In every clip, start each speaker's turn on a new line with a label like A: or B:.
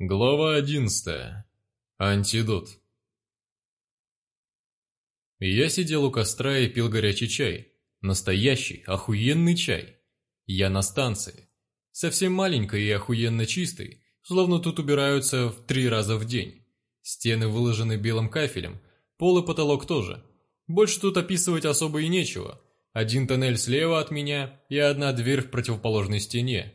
A: Глава одиннадцатая. Антидот. Я сидел у костра и пил горячий чай. Настоящий, охуенный чай. Я на станции. Совсем маленькой и охуенно чистой, словно тут убираются в три раза в день. Стены выложены белым кафелем, пол и потолок тоже. Больше тут описывать особо и нечего. Один тоннель слева от меня и одна дверь в противоположной стене.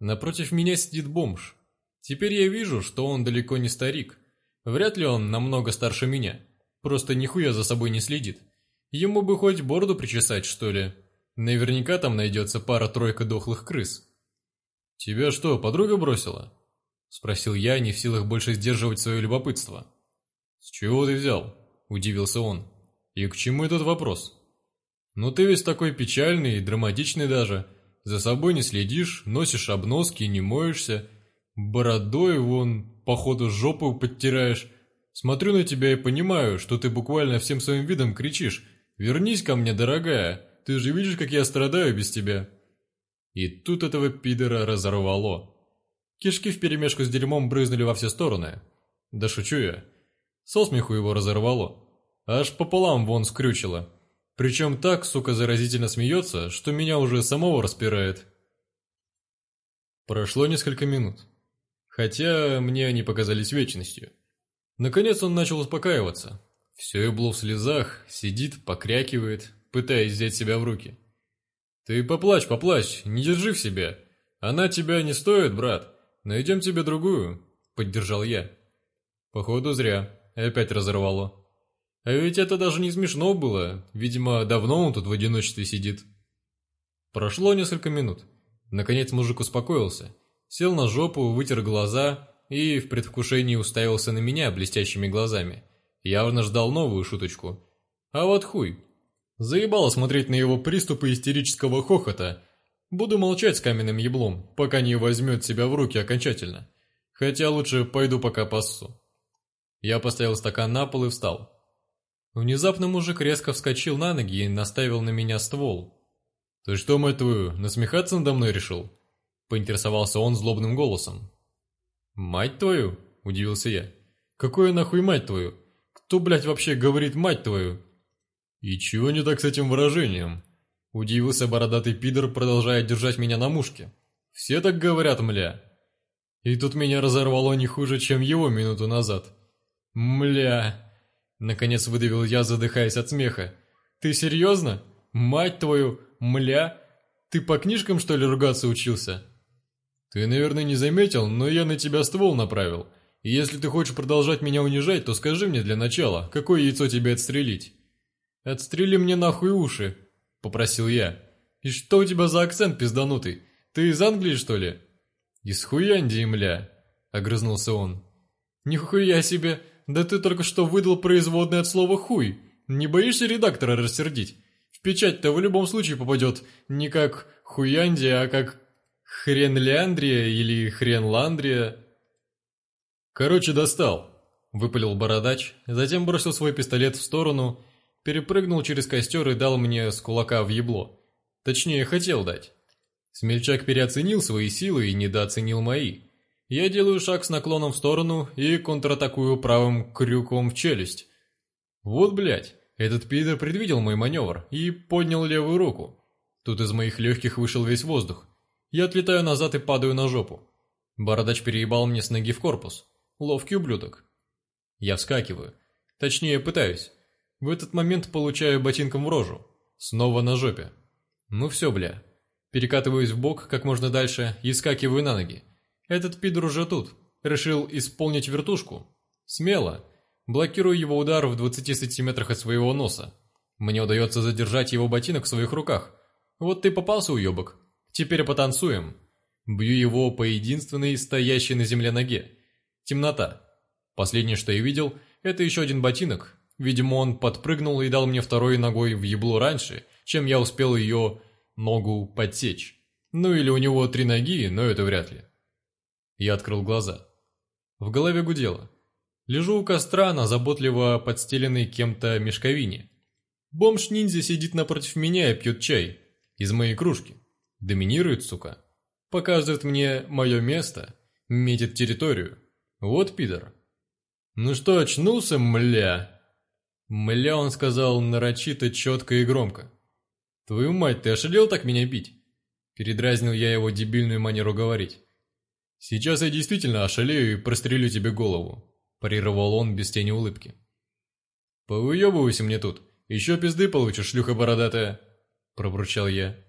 A: Напротив меня сидит бомж. Теперь я вижу, что он далеко не старик. Вряд ли он намного старше меня. Просто нихуя за собой не следит. Ему бы хоть бороду причесать, что ли. Наверняка там найдется пара-тройка дохлых крыс. «Тебя что, подруга бросила?» Спросил я, не в силах больше сдерживать свое любопытство. «С чего ты взял?» – удивился он. «И к чему этот вопрос?» «Ну ты весь такой печальный и драматичный даже. За собой не следишь, носишь обноски, не моешься, Бородой вон, походу, жопу подтираешь. Смотрю на тебя и понимаю, что ты буквально всем своим видом кричишь «Вернись ко мне, дорогая! Ты же видишь, как я страдаю без тебя!» И тут этого пидора разорвало. Кишки вперемешку с дерьмом брызнули во все стороны. Да шучу я. Со смеху его разорвало. Аж пополам вон скрючило. Причем так, сука, заразительно смеется, что меня уже самого распирает. Прошло несколько минут хотя мне они показались вечностью. Наконец он начал успокаиваться. Все было в слезах, сидит, покрякивает, пытаясь взять себя в руки. «Ты поплачь, поплачь, не держи в себя. Она тебя не стоит, брат. Найдем тебе другую», — поддержал я. Походу, зря. Опять разорвало. А ведь это даже не смешно было. Видимо, давно он тут в одиночестве сидит. Прошло несколько минут. Наконец мужик успокоился сел на жопу, вытер глаза и в предвкушении уставился на меня блестящими глазами. Явно ждал новую шуточку. А вот хуй. Заебало смотреть на его приступы истерического хохота. Буду молчать с каменным еблом, пока не возьмет себя в руки окончательно. Хотя лучше пойду пока пассу. Я поставил стакан на пол и встал. Внезапно мужик резко вскочил на ноги и наставил на меня ствол. «Ты что, мать твою, насмехаться надо мной решил?» Поинтересовался он злобным голосом. «Мать твою?» – удивился я. «Какое нахуй мать твою? Кто, блядь, вообще говорит мать твою?» «И чего не так с этим выражением?» Удивился бородатый пидор, продолжая держать меня на мушке. «Все так говорят, мля». И тут меня разорвало не хуже, чем его минуту назад. «Мля!» Наконец выдавил я, задыхаясь от смеха. «Ты серьезно? Мать твою, мля! Ты по книжкам, что ли, ругаться учился?» «Ты, наверное, не заметил, но я на тебя ствол направил. И если ты хочешь продолжать меня унижать, то скажи мне для начала, какое яйцо тебе отстрелить?» «Отстрели мне нахуй уши», — попросил я. «И что у тебя за акцент пизданутый? Ты из Англии, что ли?» «Из Хуяндии, мля», — огрызнулся он. «Нихуя себе! Да ты только что выдал производное от слова «хуй». Не боишься редактора рассердить? В печать-то в любом случае попадет не как «Хуяндия», а как Хренляндрия или Хренландрия? Короче, достал, выпалил бородач, затем бросил свой пистолет в сторону, перепрыгнул через костер и дал мне с кулака в ебло. Точнее, хотел дать. Смельчак переоценил свои силы и недооценил мои. Я делаю шаг с наклоном в сторону и контратакую правым крюком в челюсть. Вот, блядь, этот пидор предвидел мой маневр и поднял левую руку. Тут из моих легких вышел весь воздух. Я отлетаю назад и падаю на жопу. Бородач переебал мне с ноги в корпус. Ловкий ублюдок. Я вскакиваю. Точнее, пытаюсь. В этот момент получаю ботинком в рожу. Снова на жопе. Ну все, бля. Перекатываюсь в бок как можно дальше и скакиваю на ноги. Этот пидор уже тут. Решил исполнить вертушку. Смело. Блокирую его удар в 20 сантиметрах от своего носа. Мне удается задержать его ботинок в своих руках. Вот ты попался, уебок. Теперь потанцуем. Бью его по единственной стоящей на земле ноге. Темнота. Последнее, что я видел, это еще один ботинок. Видимо, он подпрыгнул и дал мне второй ногой в ебло раньше, чем я успел ее ногу подсечь. Ну или у него три ноги, но это вряд ли. Я открыл глаза. В голове гудело. Лежу у костра на заботливо подстеленной кем-то мешковине. Бомж-ниндзя сидит напротив меня и пьет чай. Из моей кружки. Доминирует, сука. Показывает мне мое место, метит территорию. Вот пидор. Ну что, очнулся, мля? Мля, он сказал нарочито, четко и громко. Твою мать, ты ошалел так меня бить? Передразнил я его дебильную манеру говорить. Сейчас я действительно ошалею и прострелю тебе голову, парировал он без тени улыбки. Повыебывайся мне тут, еще пизды получишь, шлюха бородатая, пробурчал я.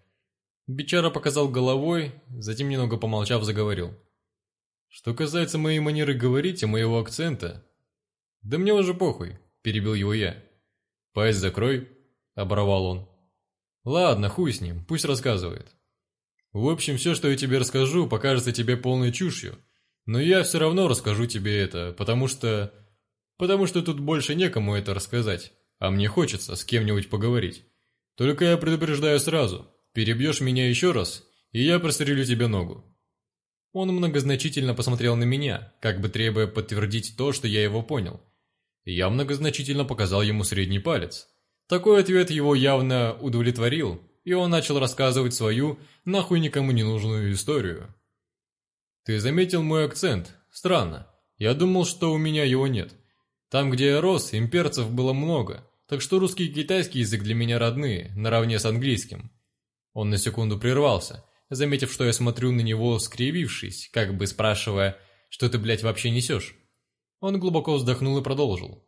A: Бичара показал головой, затем немного помолчав заговорил. Что касается моей манеры говорить и моего акцента... Да мне уже похуй, перебил его я. Пасть закрой, оборвал он. Ладно, хуй с ним, пусть рассказывает. В общем, все, что я тебе расскажу, покажется тебе полной чушью. Но я все равно расскажу тебе это, потому что... Потому что тут больше некому это рассказать, а мне хочется с кем-нибудь поговорить. Только я предупреждаю сразу, перебьешь меня еще раз, и я прострелю тебе ногу. Он многозначительно посмотрел на меня, как бы требуя подтвердить то, что я его понял. Я многозначительно показал ему средний палец. Такой ответ его явно удовлетворил, и он начал рассказывать свою, нахуй никому не нужную историю. «Ты заметил мой акцент? Странно. Я думал, что у меня его нет. Там, где я рос, имперцев было много, так что русский и китайский язык для меня родные, наравне с английским». Он на секунду прервался – заметив, что я смотрю на него, скривившись, как бы спрашивая, что ты, блядь, вообще несешь. Он глубоко вздохнул и продолжил.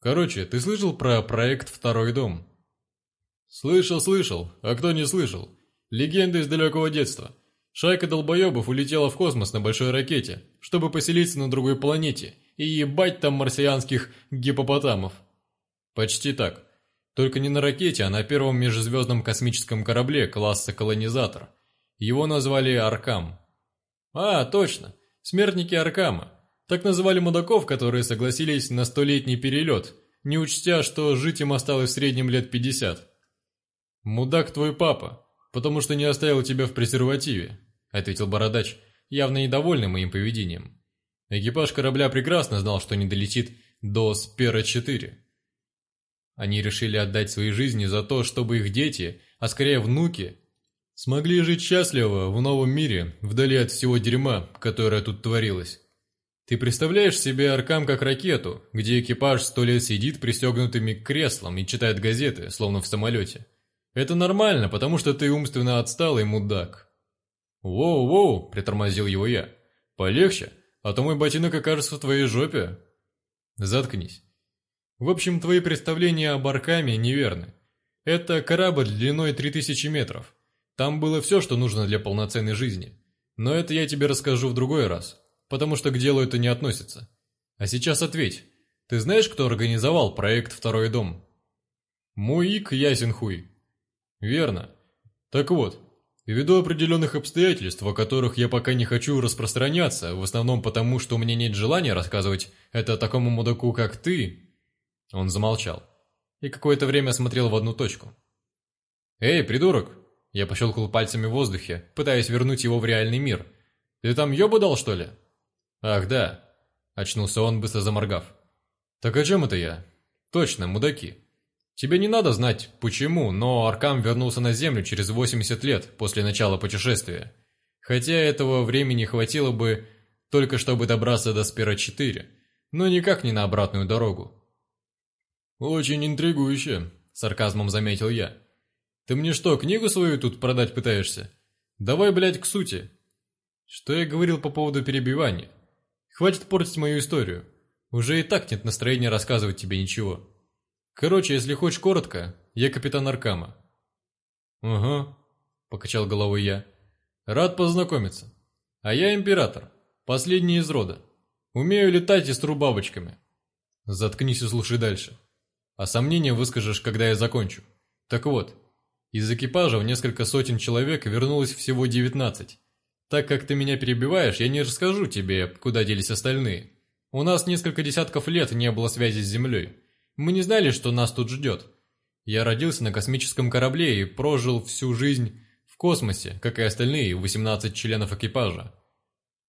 A: «Короче, ты слышал про проект «Второй дом»?» «Слышал, слышал. А кто не слышал? Легенда из далекого детства. Шайка долбоебов улетела в космос на большой ракете, чтобы поселиться на другой планете и ебать там марсианских гипопотамов». «Почти так. Только не на ракете, а на первом межзвездном космическом корабле класса «Колонизатор», его назвали Аркам. А, точно, смертники Аркама. Так называли мудаков, которые согласились на столетний перелет, не учтя, что жить им осталось в среднем лет 50. «Мудак твой папа, потому что не оставил тебя в презервативе», ответил Бородач, явно недовольный моим поведением. Экипаж корабля прекрасно знал, что не долетит до Спера-4. Они решили отдать свои жизни за то, чтобы их дети, а скорее внуки, Смогли жить счастливо в новом мире, вдали от всего дерьма, которое тут творилось. Ты представляешь себе Аркам как ракету, где экипаж сто лет сидит пристегнутыми к креслам и читает газеты, словно в самолете. Это нормально, потому что ты умственно отсталый мудак. «Воу-воу!» – притормозил его я. «Полегче, а то мой ботинок окажется в твоей жопе». «Заткнись». В общем, твои представления об Аркаме неверны. Это корабль длиной 3000 метров. Там было все, что нужно для полноценной жизни. Но это я тебе расскажу в другой раз, потому что к делу это не относится. А сейчас ответь. Ты знаешь, кто организовал проект «Второй дом»? Муик ясен хуй. Верно. Так вот, ввиду определенных обстоятельств, о которых я пока не хочу распространяться, в основном потому, что у меня нет желания рассказывать это такому мудаку, как ты... Он замолчал и какое-то время смотрел в одну точку. «Эй, придурок, я пощелкал пальцами в воздухе, пытаясь вернуть его в реальный мир. «Ты там ёбу дал, что ли?» «Ах, да», — очнулся он, быстро заморгав. «Так о чем это я?» «Точно, мудаки. Тебе не надо знать, почему, но Аркам вернулся на Землю через 80 лет после начала путешествия. Хотя этого времени хватило бы только чтобы добраться до Спира-4, но никак не на обратную дорогу». «Очень интригующе», — сарказмом заметил я. Ты мне что, книгу свою тут продать пытаешься? Давай, блядь, к сути. Что я говорил по поводу перебивания? Хватит портить мою историю. Уже и так нет настроения рассказывать тебе ничего. Короче, если хочешь коротко, я капитан Аркама. Угу, покачал головой я. Рад познакомиться. А я император, последний из рода. Умею летать и стру бабочками. Заткнись и слушай дальше. А сомнения выскажешь, когда я закончу. Так вот, из экипажа в несколько сотен человек вернулось всего 19. Так как ты меня перебиваешь, я не расскажу тебе, куда делись остальные. У нас несколько десятков лет не было связи с Землей. Мы не знали, что нас тут ждет. Я родился на космическом корабле и прожил всю жизнь в космосе, как и остальные 18 членов экипажа.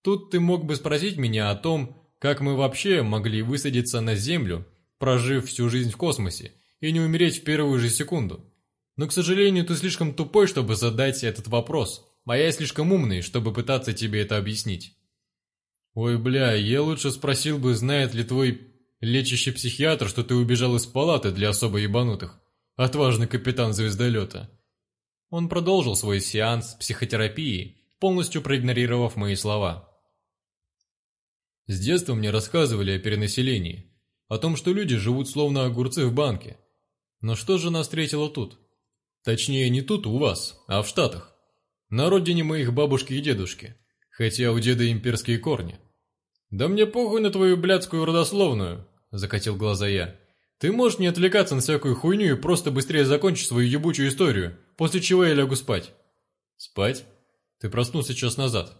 A: Тут ты мог бы спросить меня о том, как мы вообще могли высадиться на Землю, прожив всю жизнь в космосе, и не умереть в первую же секунду. Но, к сожалению, ты слишком тупой, чтобы задать этот вопрос, а я слишком умный, чтобы пытаться тебе это объяснить. Ой, бля, я лучше спросил бы, знает ли твой лечащий психиатр, что ты убежал из палаты для особо ебанутых. Отважный капитан звездолета. Он продолжил свой сеанс психотерапии, полностью проигнорировав мои слова. С детства мне рассказывали о перенаселении, о том, что люди живут словно огурцы в банке. Но что же нас встретило тут? Точнее, не тут у вас, а в Штатах. На родине моих бабушки и дедушки, хотя у деда имперские корни. «Да мне похуй на твою блядскую родословную», – закатил глаза я. «Ты можешь не отвлекаться на всякую хуйню и просто быстрее закончить свою ебучую историю, после чего я лягу спать». «Спать? Ты проснулся час назад».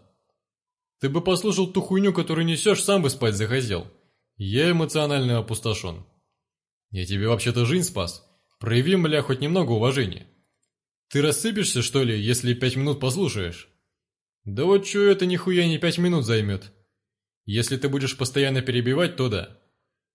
A: «Ты бы послушал ту хуйню, которую несешь, сам бы спать захотел. Я эмоционально опустошен». «Я тебе вообще-то жизнь спас. Прояви, мля, хоть немного уважения». «Ты рассыпешься, что ли, если пять минут послушаешь?» «Да вот чё это нихуя не пять минут займет?» «Если ты будешь постоянно перебивать, то да».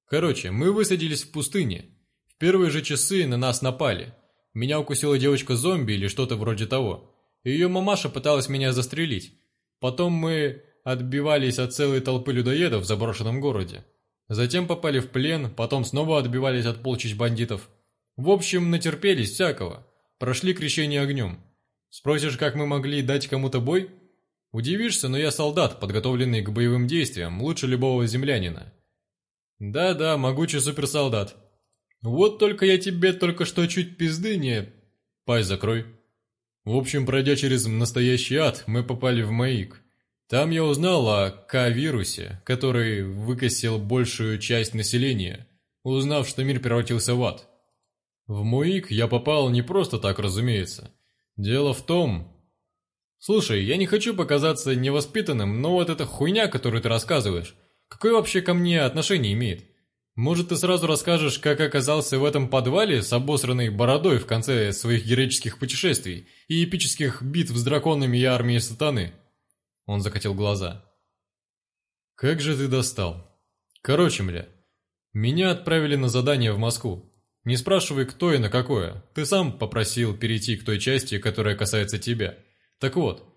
A: Короче, мы высадились в пустыне. В первые же часы на нас напали. Меня укусила девочка-зомби или что-то вроде того. Ее мамаша пыталась меня застрелить. Потом мы отбивались от целой толпы людоедов в заброшенном городе. Затем попали в плен, потом снова отбивались от полчищ бандитов. В общем, натерпелись всякого. Прошли крещение огнем. Спросишь, как мы могли дать кому-то бой? Удивишься, но я солдат, подготовленный к боевым действиям, лучше любого землянина. Да-да, могучий суперсолдат. Вот только я тебе только что чуть пизды не... Пай закрой. В общем, пройдя через настоящий ад, мы попали в Маик. Там я узнал о К-вирусе, который выкосил большую часть населения, узнав, что мир превратился в ад. В Муик я попал не просто так, разумеется. Дело в том... Слушай, я не хочу показаться невоспитанным, но вот эта хуйня, которую ты рассказываешь, какое вообще ко мне отношение имеет? Может, ты сразу расскажешь, как оказался в этом подвале с обосранной бородой в конце своих героических путешествий и эпических битв с драконами и армией сатаны?» Он закатил глаза. «Как же ты достал. Короче, мля, меня отправили на задание в Москву. Не спрашивай, кто и на какое. Ты сам попросил перейти к той части, которая касается тебя. Так вот,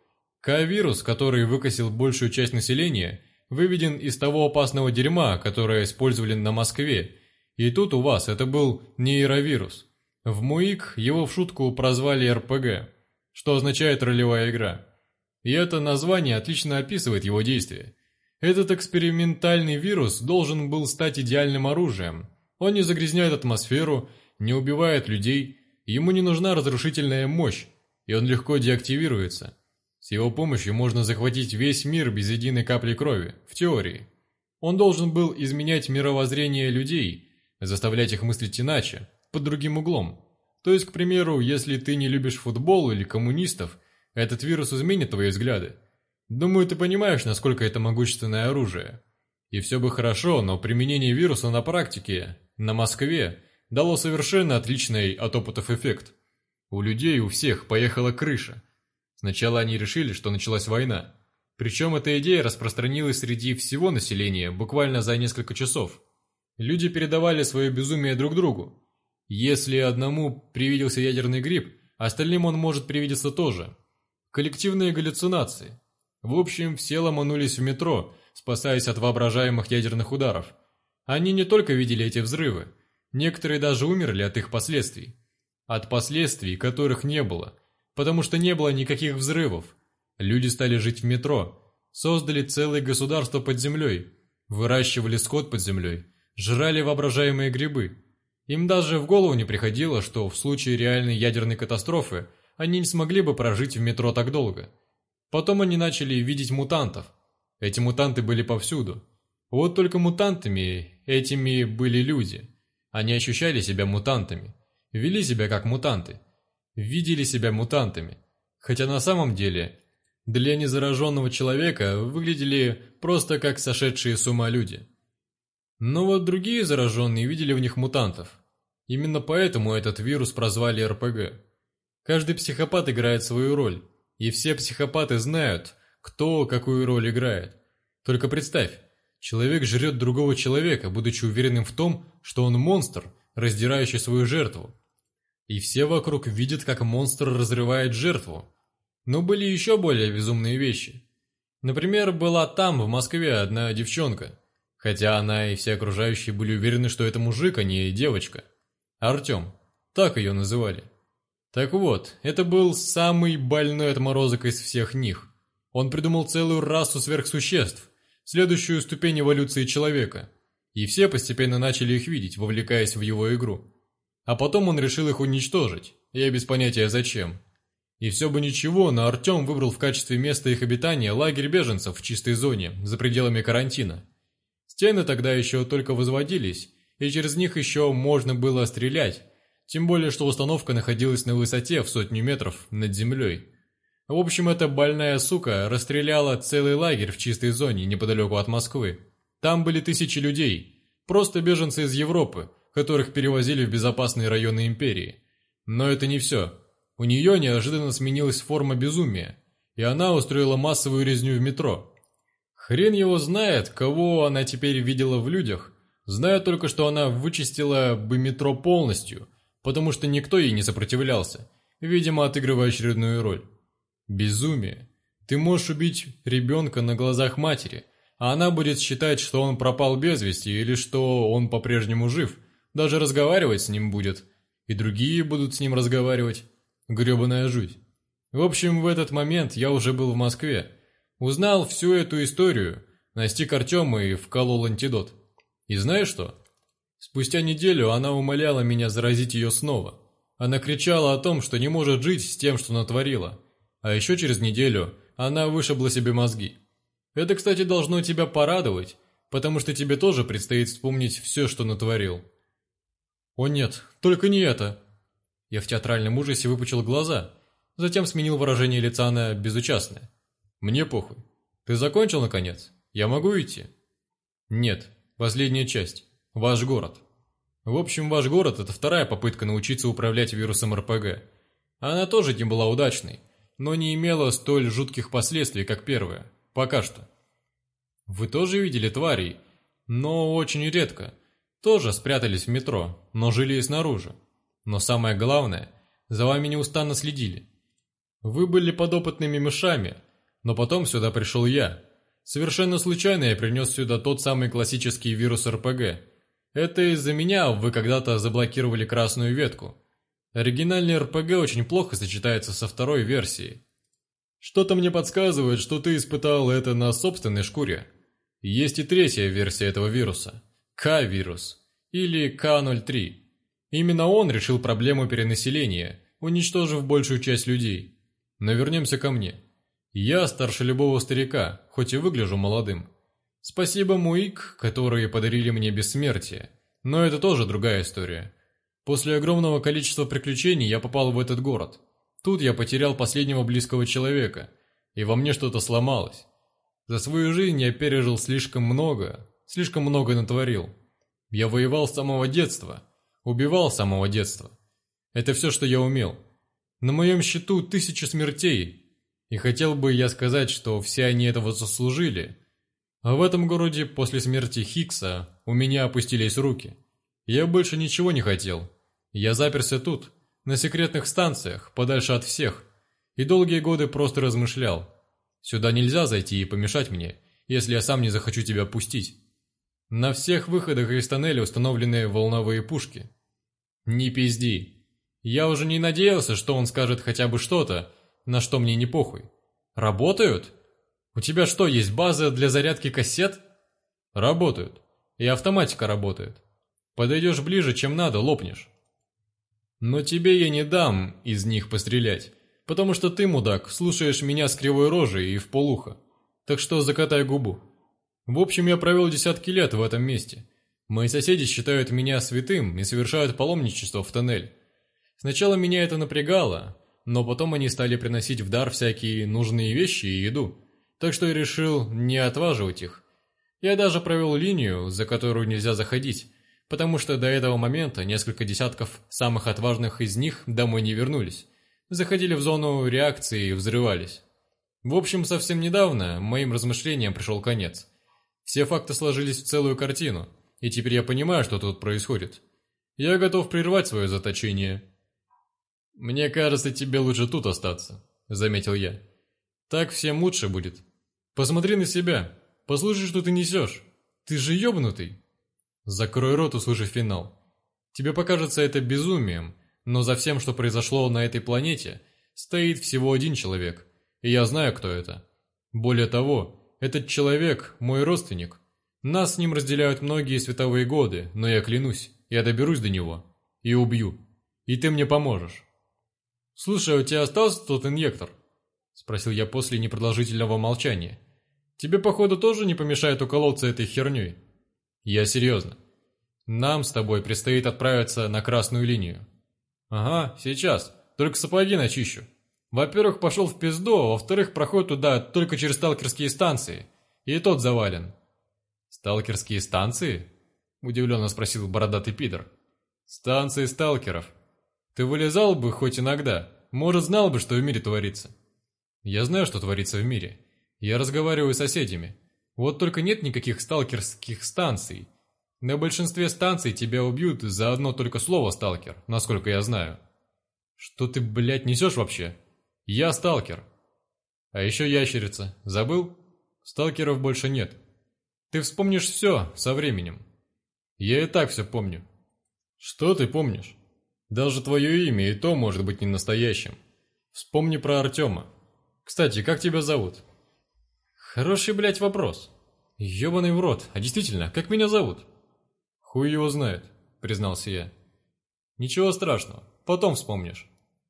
A: К-вирус, который выкосил большую часть населения, выведен из того опасного дерьма, которое использовали на Москве. И тут у вас это был нейровирус. В МУИК его в шутку прозвали РПГ, что означает ролевая игра. И это название отлично описывает его действие. Этот экспериментальный вирус должен был стать идеальным оружием, он не загрязняет атмосферу, не убивает людей, ему не нужна разрушительная мощь, и он легко деактивируется. С его помощью можно захватить весь мир без единой капли крови, в теории. Он должен был изменять мировоззрение людей, заставлять их мыслить иначе, под другим углом. То есть, к примеру, если ты не любишь футбол или коммунистов, этот вирус изменит твои взгляды. Думаю, ты понимаешь, насколько это могущественное оружие. И все бы хорошо, но применение вируса на практике на Москве дало совершенно отличный от опытов эффект. У людей у всех поехала крыша. Сначала они решили, что началась война. Причем эта идея распространилась среди всего населения буквально за несколько часов. Люди передавали свое безумие друг другу. Если одному привиделся ядерный грипп, остальным он может привидеться тоже. Коллективные галлюцинации. В общем, все ломанулись в метро, спасаясь от воображаемых ядерных ударов – они не только видели эти взрывы, некоторые даже умерли от их последствий. От последствий, которых не было, потому что не было никаких взрывов. Люди стали жить в метро, создали целое государство под землей, выращивали скот под землей, жрали воображаемые грибы. Им даже в голову не приходило, что в случае реальной ядерной катастрофы они не смогли бы прожить в метро так долго. Потом они начали видеть мутантов. Эти мутанты были повсюду. Вот только мутантами этими были люди. Они ощущали себя мутантами, вели себя как мутанты, видели себя мутантами. Хотя на самом деле для незараженного человека выглядели просто как сошедшие с ума люди. Но вот другие зараженные видели в них мутантов. Именно поэтому этот вирус прозвали РПГ. Каждый психопат играет свою роль, и все психопаты знают, кто какую роль играет. Только представь, Человек жрет другого человека, будучи уверенным в том, что он монстр, раздирающий свою жертву. И все вокруг видят, как монстр разрывает жертву. Но были еще более безумные вещи. Например, была там, в Москве, одна девчонка, хотя она и все окружающие были уверены, что это мужик, а не девочка. Артем, так ее называли. Так вот, это был самый больной отморозок из всех них. Он придумал целую расу сверхсуществ, следующую ступень эволюции человека. И все постепенно начали их видеть, вовлекаясь в его игру. А потом он решил их уничтожить, я без понятия зачем. И все бы ничего, но Артем выбрал в качестве места их обитания лагерь беженцев в чистой зоне, за пределами карантина. Стены тогда еще только возводились, и через них еще можно было стрелять, тем более, что установка находилась на высоте в сотню метров над землей. В общем, эта больная сука расстреляла целый лагерь в чистой зоне неподалеку от Москвы. Там были тысячи людей, просто беженцы из Европы, которых перевозили в безопасные районы империи. Но это не все. У нее неожиданно сменилась форма безумия, и она устроила массовую резню в метро. Хрен его знает, кого она теперь видела в людях, зная только, что она вычистила бы метро полностью, потому что никто ей не сопротивлялся, видимо, отыгрывая очередную роль. Безумие. Ты можешь убить ребенка на глазах матери, а она будет считать, что он пропал без вести или что он по-прежнему жив, даже разговаривать с ним будет, и другие будут с ним разговаривать. Гребаная жуть. В общем, в этот момент я уже был в Москве. Узнал всю эту историю, настиг Артема и вколол антидот. И знаешь что? Спустя неделю она умоляла меня заразить ее снова. Она кричала о том, что не может жить с тем, что натворила. А еще через неделю она вышибла себе мозги. Это, кстати, должно тебя порадовать, потому что тебе тоже предстоит вспомнить все, что натворил. О нет, только не это. Я в театральном ужасе выпучил глаза, затем сменил выражение лица на безучастное. «Мне похуй. Ты закончил, наконец? Я могу идти?» «Нет. Последняя часть. Ваш город». В общем, ваш город – это вторая попытка научиться управлять вирусом РПГ. Она тоже не была удачной, но не имела столь жутких последствий, как первая. Пока что. Вы тоже видели тварей, но очень редко. Тоже спрятались в метро, но жили и снаружи. Но самое главное, за вами неустанно следили. Вы были подопытными мышами, но потом сюда пришел я. Совершенно случайно я принес сюда тот самый классический вирус РПГ. Это из-за меня вы когда-то заблокировали красную ветку. Оригинальный РПГ очень плохо сочетается со второй версией. Что-то мне подсказывает, что ты испытал это на собственной шкуре. Есть и третья версия этого вируса. К-вирус. Или К-03. Именно он решил проблему перенаселения, уничтожив большую часть людей. Но вернемся ко мне. Я старше любого старика, хоть и выгляжу молодым. Спасибо Муик, которые подарили мне бессмертие. Но это тоже другая история. После огромного количества приключений я попал в этот город. Тут я потерял последнего близкого человека, и во мне что-то сломалось. За свою жизнь я пережил слишком много, слишком много натворил. Я воевал с самого детства – Убивал с самого детства. Это все, что я умел. На моем счету тысячи смертей. И хотел бы я сказать, что все они этого заслужили. А в этом городе после смерти Хикса у меня опустились руки. Я больше ничего не хотел. Я заперся тут, на секретных станциях, подальше от всех. И долгие годы просто размышлял. Сюда нельзя зайти и помешать мне, если я сам не захочу тебя пустить. На всех выходах из тоннеля установлены волновые пушки. Не пизди. Я уже не надеялся, что он скажет хотя бы что-то, на что мне не похуй. Работают? У тебя что, есть база для зарядки кассет? Работают. И автоматика работает. Подойдешь ближе, чем надо, лопнешь. Но тебе я не дам из них пострелять, потому что ты, мудак, слушаешь меня с кривой рожей и в полухо. Так что закатай губу. В общем, я провел десятки лет в этом месте. Мои соседи считают меня святым и совершают паломничество в тоннель. Сначала меня это напрягало, но потом они стали приносить в дар всякие нужные вещи и еду, так что я решил не отваживать их. Я даже провел линию, за которую нельзя заходить, потому что до этого момента несколько десятков самых отважных из них домой не вернулись, заходили в зону реакции и взрывались. В общем, совсем недавно моим размышлениям пришел конец. Все факты сложились в целую картину – и теперь я понимаю, что тут происходит. Я готов прервать свое заточение». «Мне кажется, тебе лучше тут остаться», — заметил я. «Так всем лучше будет». Посмотри на себя. Послушай, что ты несешь. Ты же ебнутый. Закрой рот, услышав финал. Тебе покажется это безумием, но за всем, что произошло на этой планете, стоит всего один человек, и я знаю, кто это. Более того, этот человек – мой родственник. Нас с ним разделяют многие световые годы, но я клянусь, я доберусь до него и убью. И ты мне поможешь. «Слушай, а у тебя остался тот инъектор?» – спросил я после непродолжительного молчания. «Тебе, походу, тоже не помешает уколоться этой херней?» «Я серьезно. Нам с тобой предстоит отправиться на красную линию. Ага, сейчас. Только сапоги начищу. Во-первых, пошел в пизду, а во-вторых, проход туда только через сталкерские станции. И тот завален. Сталкерские станции? Удивленно спросил бородатый пидор. Станции сталкеров. Ты вылезал бы хоть иногда. Может, знал бы, что в мире творится. Я знаю, что творится в мире. Я разговариваю с соседями. Вот только нет никаких сталкерских станций. На большинстве станций тебя убьют за одно только слово «сталкер», насколько я знаю. Что ты, блядь, несешь вообще? Я сталкер. А еще ящерица. Забыл? Сталкеров больше нет. Ты вспомнишь все со временем. Я и так все помню. Что ты помнишь? Даже твое имя и то может быть не настоящим. Вспомни про Артема. Кстати, как тебя зовут? Хороший, блядь, вопрос. Ёбаный в рот. А действительно, как меня зовут? «Хуй его знает», — признался я. «Ничего страшного, потом вспомнишь.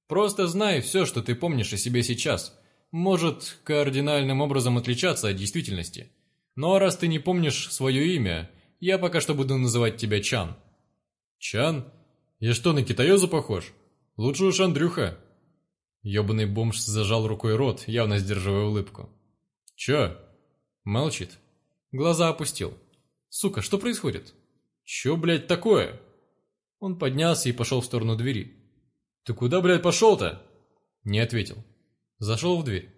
A: Просто знай все, что ты помнишь о себе сейчас. Может кардинальным образом отличаться от действительности. Но раз ты не помнишь свое имя, я пока что буду называть тебя Чан». «Чан? Я что, на китаёза похож? Лучше уж Андрюха». Ёбаный бомж зажал рукой рот, явно сдерживая улыбку. «Чё?» Молчит. Глаза опустил. «Сука, что происходит?» «Чё, блядь, такое?» Он поднялся и пошел в сторону двери. «Ты куда, блядь, пошел-то?» Не ответил. Зашел в дверь.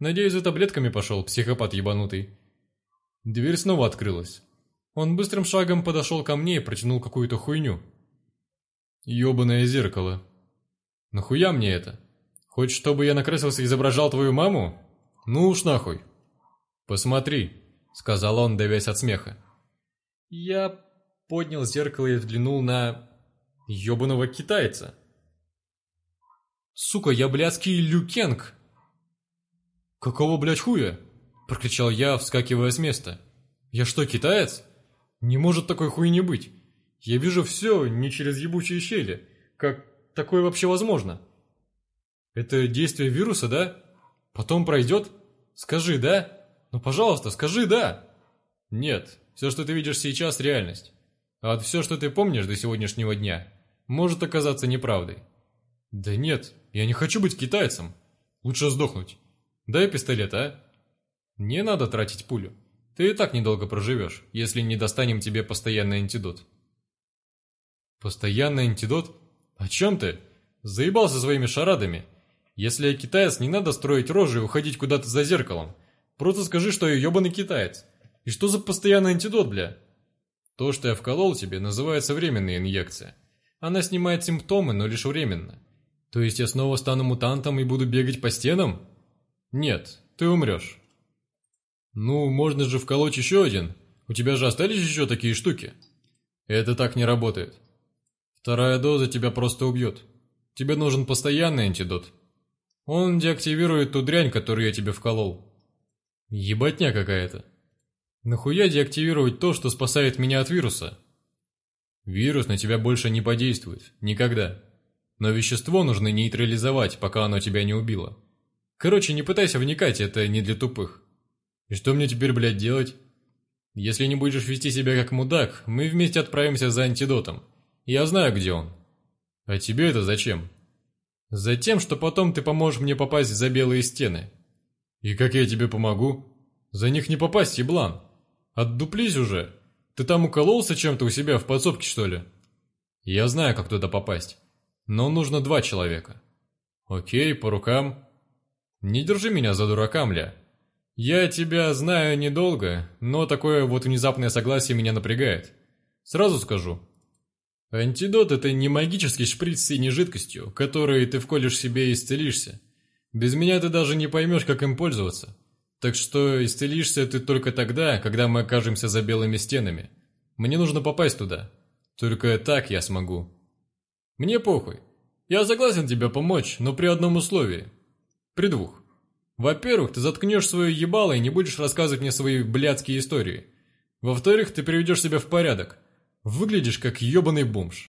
A: Надеюсь, за таблетками пошел, психопат ебанутый. Дверь снова открылась. Он быстрым шагом подошел ко мне и протянул какую-то хуйню. Ёбаное зеркало. Нахуя мне это? Хочешь, чтобы я накрасился и изображал твою маму? Ну уж нахуй. Посмотри, сказал он, давясь от смеха. Я поднял зеркало и взглянул на... ёбаного китайца. «Сука, я блядский Люкенг!» «Какого, блядь, хуя?» – прокричал я, вскакивая с места. «Я что, китаец? Не может такой хуйни быть. Я вижу все не через ебучие щели. Как такое вообще возможно?» «Это действие вируса, да? Потом пройдет? Скажи, да? Ну, пожалуйста, скажи, да!» «Нет, все, что ты видишь сейчас, реальность. А вот все, что ты помнишь до сегодняшнего дня, может оказаться неправдой. Да нет, я не хочу быть китайцем. Лучше сдохнуть. Дай пистолет, а? Не надо тратить пулю. Ты и так недолго проживешь, если не достанем тебе постоянный антидот. Постоянный антидот? О чем ты? Заебался своими шарадами. Если я китаец, не надо строить рожи и уходить куда-то за зеркалом. Просто скажи, что я ебаный китаец. И что за постоянный антидот, бля? То, что я вколол тебе, называется временная инъекция. Она снимает симптомы, но лишь временно. То есть я снова стану мутантом и буду бегать по стенам? Нет, ты умрешь. Ну, можно же вколоть еще один. У тебя же остались еще такие штуки. Это так не работает. Вторая доза тебя просто убьет. Тебе нужен постоянный антидот. Он деактивирует ту дрянь, которую я тебе вколол. Ебатня какая-то. Нахуя деактивировать то, что спасает меня от вируса? Вирус на тебя больше не подействует. Никогда. Но вещество нужно нейтрализовать, пока оно тебя не убило. Короче, не пытайся вникать, это не для тупых. И что мне теперь, блядь, делать? Если не будешь вести себя как мудак, мы вместе отправимся за антидотом. Я знаю, где он. А тебе это зачем? Затем, что потом ты поможешь мне попасть за белые стены. И как я тебе помогу? За них не попасть, еблан. Отдуплись уже. Ты там укололся чем-то у себя в подсобке, что ли? Я знаю, как туда попасть. Но нужно два человека. Окей, по рукам. Не держи меня за дурака, мля. Я тебя знаю недолго, но такое вот внезапное согласие меня напрягает. Сразу скажу. Антидот – это не магический шприц с синей жидкостью, который ты вколешь себе и исцелишься. Без меня ты даже не поймешь, как им пользоваться. Так что исцелишься ты только тогда, когда мы окажемся за белыми стенами. Мне нужно попасть туда. Только так я смогу. Мне похуй. Я согласен тебе помочь, но при одном условии. При двух. Во-первых, ты заткнешь свое ебало и не будешь рассказывать мне свои блядские истории. Во-вторых, ты приведешь себя в порядок. Выглядишь как ебаный бомж.